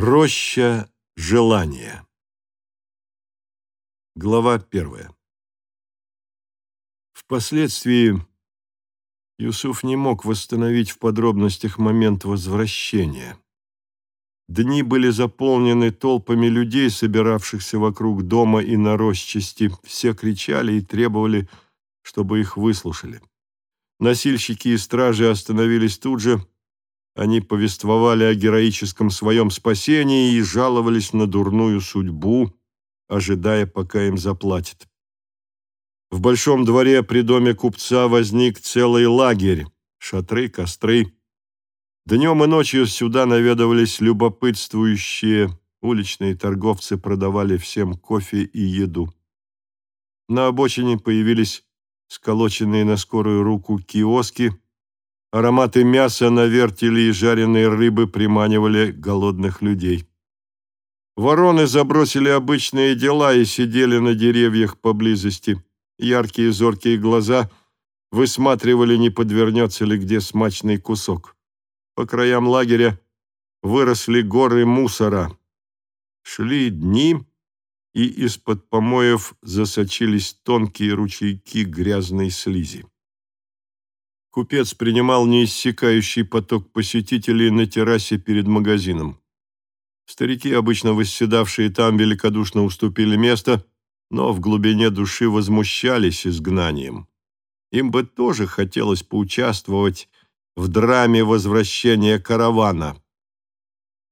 Роща желания. Глава первая. Впоследствии Юсуф не мог восстановить в подробностях момент возвращения. Дни были заполнены толпами людей, собиравшихся вокруг дома и на росчасти. Все кричали и требовали, чтобы их выслушали. Носильщики и стражи остановились тут же, они повествовали о героическом своем спасении и жаловались на дурную судьбу, ожидая, пока им заплатят. В большом дворе при доме купца возник целый лагерь, шатры, костры. Днем и ночью сюда наведывались любопытствующие, уличные торговцы продавали всем кофе и еду. На обочине появились сколоченные на скорую руку киоски – Ароматы мяса на вертеле и жареной рыбы приманивали голодных людей. Вороны забросили обычные дела и сидели на деревьях поблизости. Яркие зоркие глаза высматривали, не подвернется ли где смачный кусок. По краям лагеря выросли горы мусора. Шли дни, и из-под помоев засочились тонкие ручейки грязной слизи. Купец принимал неиссякающий поток посетителей на террасе перед магазином. Старики, обычно восседавшие там, великодушно уступили место, но в глубине души возмущались изгнанием. Им бы тоже хотелось поучаствовать в драме возвращения каравана.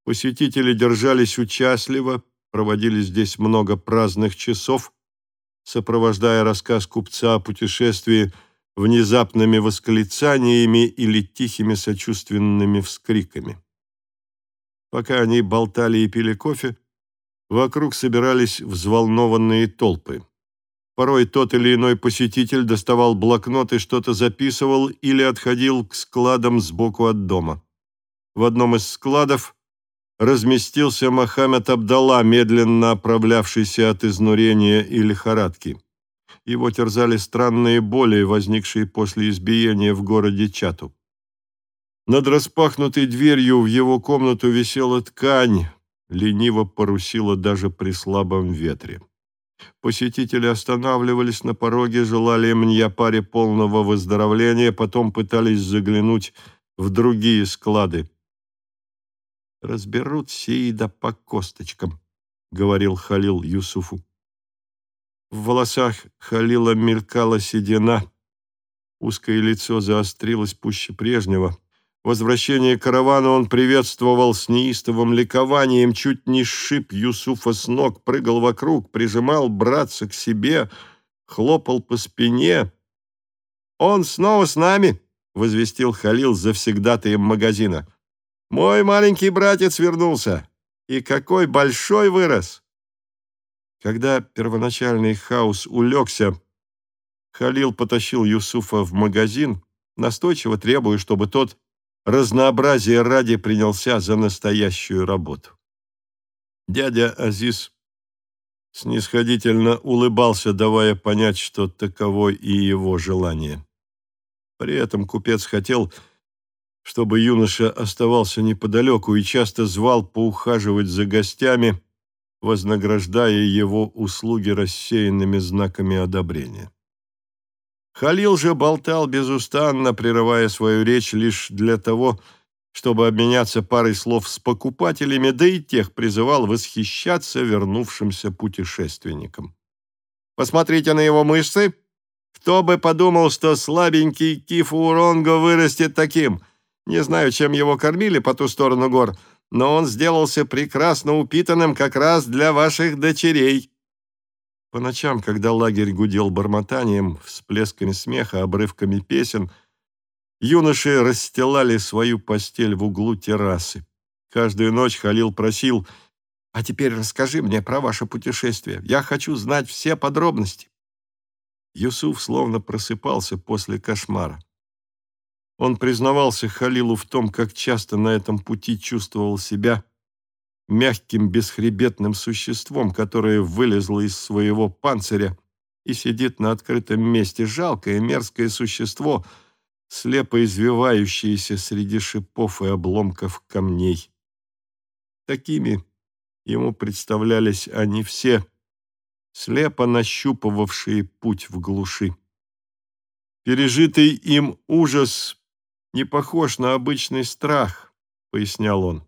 Посетители держались участливо, проводили здесь много праздных часов, сопровождая рассказ купца о путешествии – внезапными восклицаниями или тихими сочувственными вскриками. Пока они болтали и пили кофе, вокруг собирались взволнованные толпы. Порой тот или иной посетитель доставал блокнот и что-то записывал или отходил к складам сбоку от дома. В одном из складов разместился Мохаммед Абдалла, медленно оправлявшийся от изнурения и лихорадки. Его терзали странные боли, возникшие после избиения в городе Чату. Над распахнутой дверью в его комнату висела ткань, лениво порусила даже при слабом ветре. Посетители останавливались на пороге, желали Мньяпаре полного выздоровления, потом пытались заглянуть в другие склады. «Разберут Сеида по косточкам», — говорил Халил Юсуфу. В волосах Халила мелькала седина. Узкое лицо заострилось пуще прежнего. Возвращение каравана он приветствовал с неистовым ликованием, чуть не сшиб Юсуфа с ног, прыгал вокруг, прижимал братца к себе, хлопал по спине. «Он снова с нами!» — возвестил Халил завсегдатаем магазина. «Мой маленький братец вернулся! И какой большой вырос!» Когда первоначальный хаос улегся, Халил потащил Юсуфа в магазин, настойчиво требуя, чтобы тот разнообразие ради принялся за настоящую работу. Дядя Азиз снисходительно улыбался, давая понять, что таково и его желание. При этом купец хотел, чтобы юноша оставался неподалеку и часто звал поухаживать за гостями, вознаграждая его услуги рассеянными знаками одобрения. Халил же болтал безустанно, прерывая свою речь лишь для того, чтобы обменяться парой слов с покупателями, да и тех призывал восхищаться вернувшимся путешественникам. «Посмотрите на его мышцы! Кто бы подумал, что слабенький Кифу Уронго вырастет таким! Не знаю, чем его кормили по ту сторону гор, — но он сделался прекрасно упитанным как раз для ваших дочерей». По ночам, когда лагерь гудел бормотанием, всплесками смеха, обрывками песен, юноши расстилали свою постель в углу террасы. Каждую ночь Халил просил «А теперь расскажи мне про ваше путешествие. Я хочу знать все подробности». Юсуф словно просыпался после кошмара. Он признавался Халилу в том, как часто на этом пути чувствовал себя мягким бесхребетным существом, которое вылезло из своего панциря и сидит на открытом месте. Жалкое, мерзкое существо, слепо извивающееся среди шипов и обломков камней. такими ему представлялись они все, слепо нащупывавшие путь в глуши. Пережитый им ужас не похож на обычный страх, пояснял он.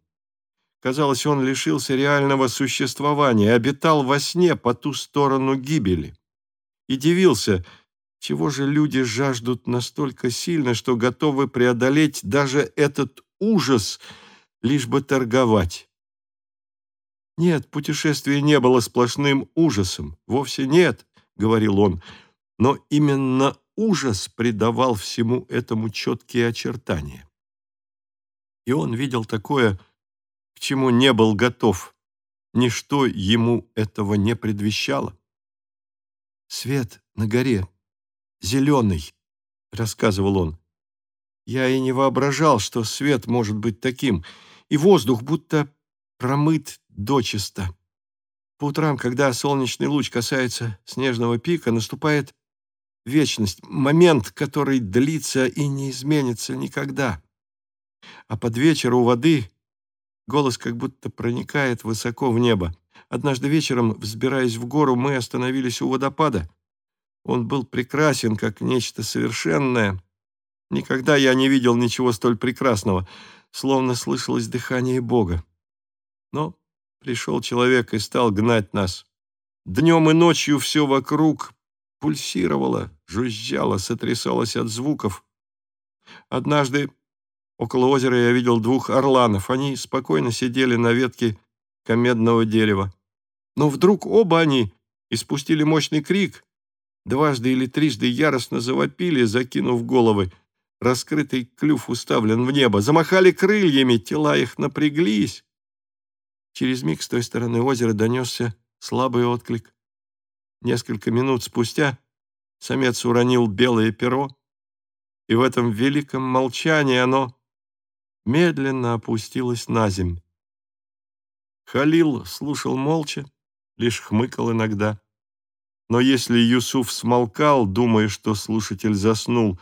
Казалось, он лишился реального существования, обитал во сне по ту сторону гибели. И дивился, чего же люди жаждут настолько сильно, что готовы преодолеть даже этот ужас, лишь бы торговать. Нет, путешествие не было сплошным ужасом, вовсе нет, говорил он, но именно ужас придавал всему этому четкие очертания. И он видел такое, к чему не был готов. Ничто ему этого не предвещало. «Свет на горе, зеленый», — рассказывал он. «Я и не воображал, что свет может быть таким, и воздух будто промыт дочисто. По утрам, когда солнечный луч касается снежного пика, наступает вечность, момент, который длится и не изменится никогда. А под вечер у воды Голос как будто проникает высоко в небо. Однажды вечером, взбираясь в гору, мы остановились у водопада. Он был прекрасен, как нечто совершенное. Никогда я не видел ничего столь прекрасного, словно слышалось дыхание Бога. Но пришел человек и стал гнать нас. Днем и ночью все вокруг пульсировало, жужжало, сотрясалось от звуков. Однажды Около озера я видел двух орланов. Они спокойно сидели на ветке комедного дерева. Но вдруг оба они испустили мощный крик. Дважды или трижды яростно завопили, закинув головы. Раскрытый клюв уставлен в небо. Замахали крыльями, тела их напряглись. Через миг с той стороны озера донесся слабый отклик. Несколько минут спустя самец уронил белое перо, и в этом великом молчании оно медленно опустилась на земь. Халил слушал молча, лишь хмыкал иногда. Но если Юсуф смолкал, думая, что слушатель заснул,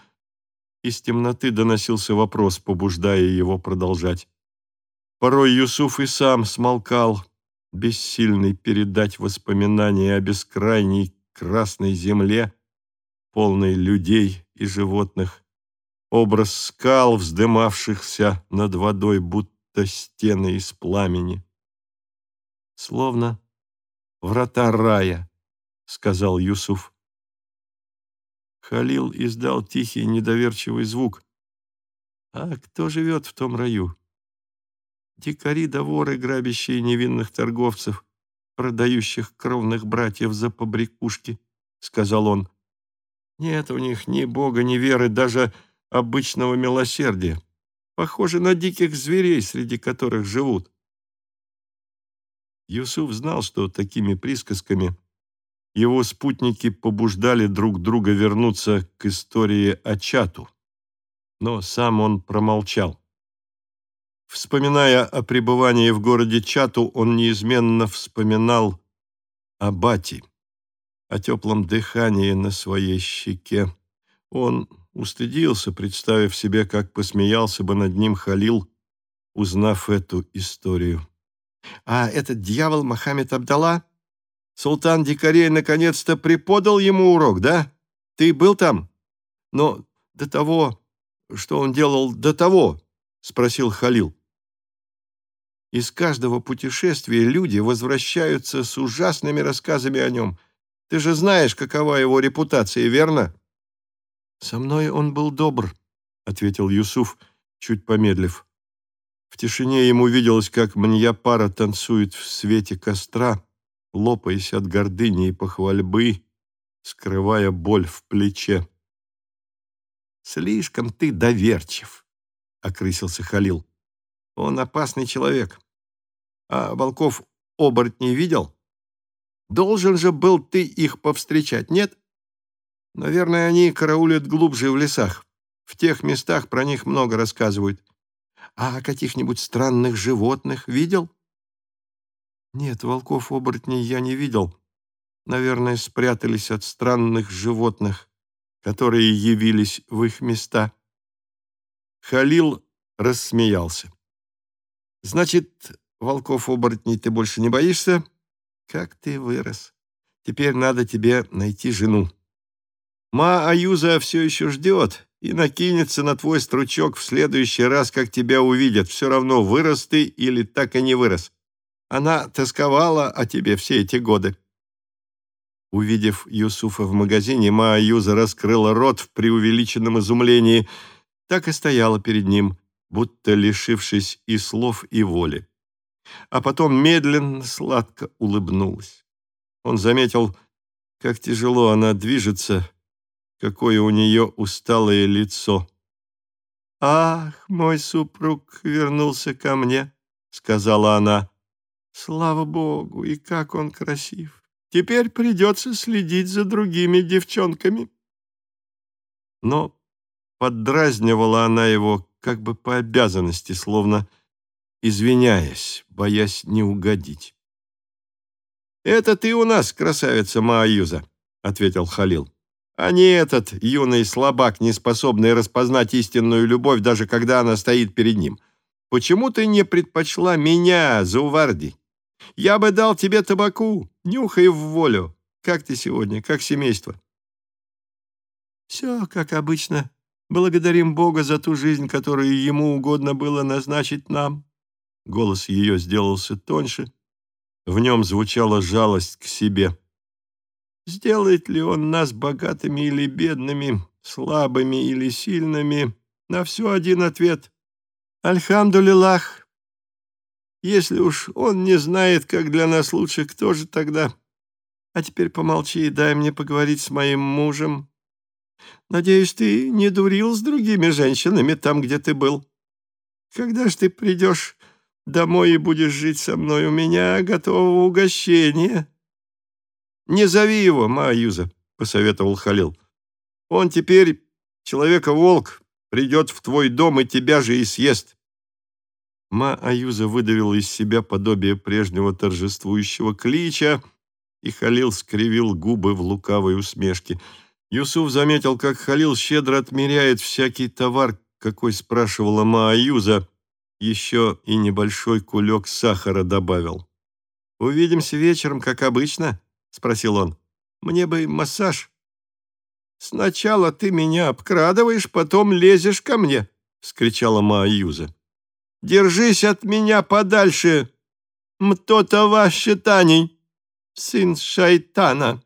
из темноты доносился вопрос, побуждая его продолжать. Порой Юсуф и сам смолкал, бессильный передать воспоминания о бескрайней красной земле, полной людей и животных, образ скал, вздымавшихся над водой, будто стены из пламени. «Словно врата рая», — сказал Юсуф. Халил издал тихий недоверчивый звук. «А кто живет в том раю?» «Дикари да воры, грабящие невинных торговцев, продающих кровных братьев за побрякушки», — сказал он. «Нет у них ни бога, ни веры, даже обычного милосердия, похожи на диких зверей, среди которых живут. Юсуф знал, что такими присказками его спутники побуждали друг друга вернуться к истории о но сам он промолчал. Вспоминая о пребывании в городе Чату, он неизменно вспоминал о Бати, о теплом дыхании на своей щеке. Он устыдился, представив себе, как посмеялся бы над ним Халил, узнав эту историю. А этот дьявол Мохаммед Абдалла, султан дикарей, наконец-то преподал ему урок, да? Ты был там? Но до того, что он делал до того, спросил Халил. Из каждого путешествия люди возвращаются с ужасными рассказами о нем. Ты же знаешь, какова его репутация, верно? «Со мной он был добр», — ответил Юсуф, чуть помедлив. В тишине ему виделось, как Маньяпара танцует в свете костра, лопаясь от гордыни и похвальбы, скрывая боль в плече. «Слишком ты доверчив», — окрысился Халил. «Он опасный человек. А волков оборотней видел? Должен же был ты их повстречать, нет?» Наверное, они караулят глубже в лесах. В тех местах про них много рассказывают. А каких-нибудь странных животных видел? Нет, волков-оборотней я не видел. Наверное, спрятались от странных животных, которые явились в их места. Халил рассмеялся. Значит, волков-оборотней ты больше не боишься? Как ты вырос. Теперь надо тебе найти жену. Ма Аюза все еще ждет и накинется на твой стручок в следующий раз, как тебя увидят. Все равно, вырос ты или так и не вырос. Она тосковала о тебе все эти годы. Увидев Юсуфа в магазине, Ма Аюза раскрыла рот в преувеличенном изумлении, так и стояла перед ним, будто лишившись и слов, и воли. А потом медленно, сладко улыбнулась. Он заметил, как тяжело она движется, какое у нее усталое лицо. «Ах, мой супруг вернулся ко мне», — сказала она. «Слава Богу, и как он красив! Теперь придется следить за другими девчонками». Но поддразнивала она его как бы по обязанности, словно извиняясь, боясь не угодить. «Это ты у нас, красавица Мааюза», — ответил Халил а не этот юный слабак, не способный распознать истинную любовь, даже когда она стоит перед ним. Почему ты не предпочла меня, Зауварди? Я бы дал тебе табаку, нюхай в волю. Как ты сегодня, как семейство? Все, как обычно. Благодарим Бога за ту жизнь, которую ему угодно было назначить нам. Голос ее сделался тоньше. В нем звучала жалость к себе. Сделает ли он нас богатыми или бедными, слабыми или сильными? На все один ответ. Альхамдулилах. Если уж он не знает, как для нас лучше, кто же тогда? А теперь помолчи и дай мне поговорить с моим мужем. Надеюсь, ты не дурил с другими женщинами там, где ты был. Когда ж ты придешь домой и будешь жить со мной, у меня готового угощения». «Не зови его, Мааюза», — посоветовал Халил. «Он теперь человека-волк, придет в твой дом и тебя же и съест». Ма-Аюза выдавил из себя подобие прежнего торжествующего клича, и Халил скривил губы в лукавой усмешке. Юсуф заметил, как Халил щедро отмеряет всякий товар, какой спрашивала Ма-Аюза, еще и небольшой кулек сахара добавил. «Увидимся вечером, как обычно», — спросил он. «Мне бы массаж». «Сначала ты меня обкрадываешь, потом лезешь ко мне», — скричала Мааюза. «Держись от меня подальше, мтотова считаний, сын шайтана».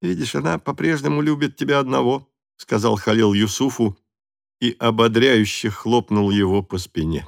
«Видишь, она по-прежнему любит тебя одного», — сказал Халил Юсуфу и ободряюще хлопнул его по спине.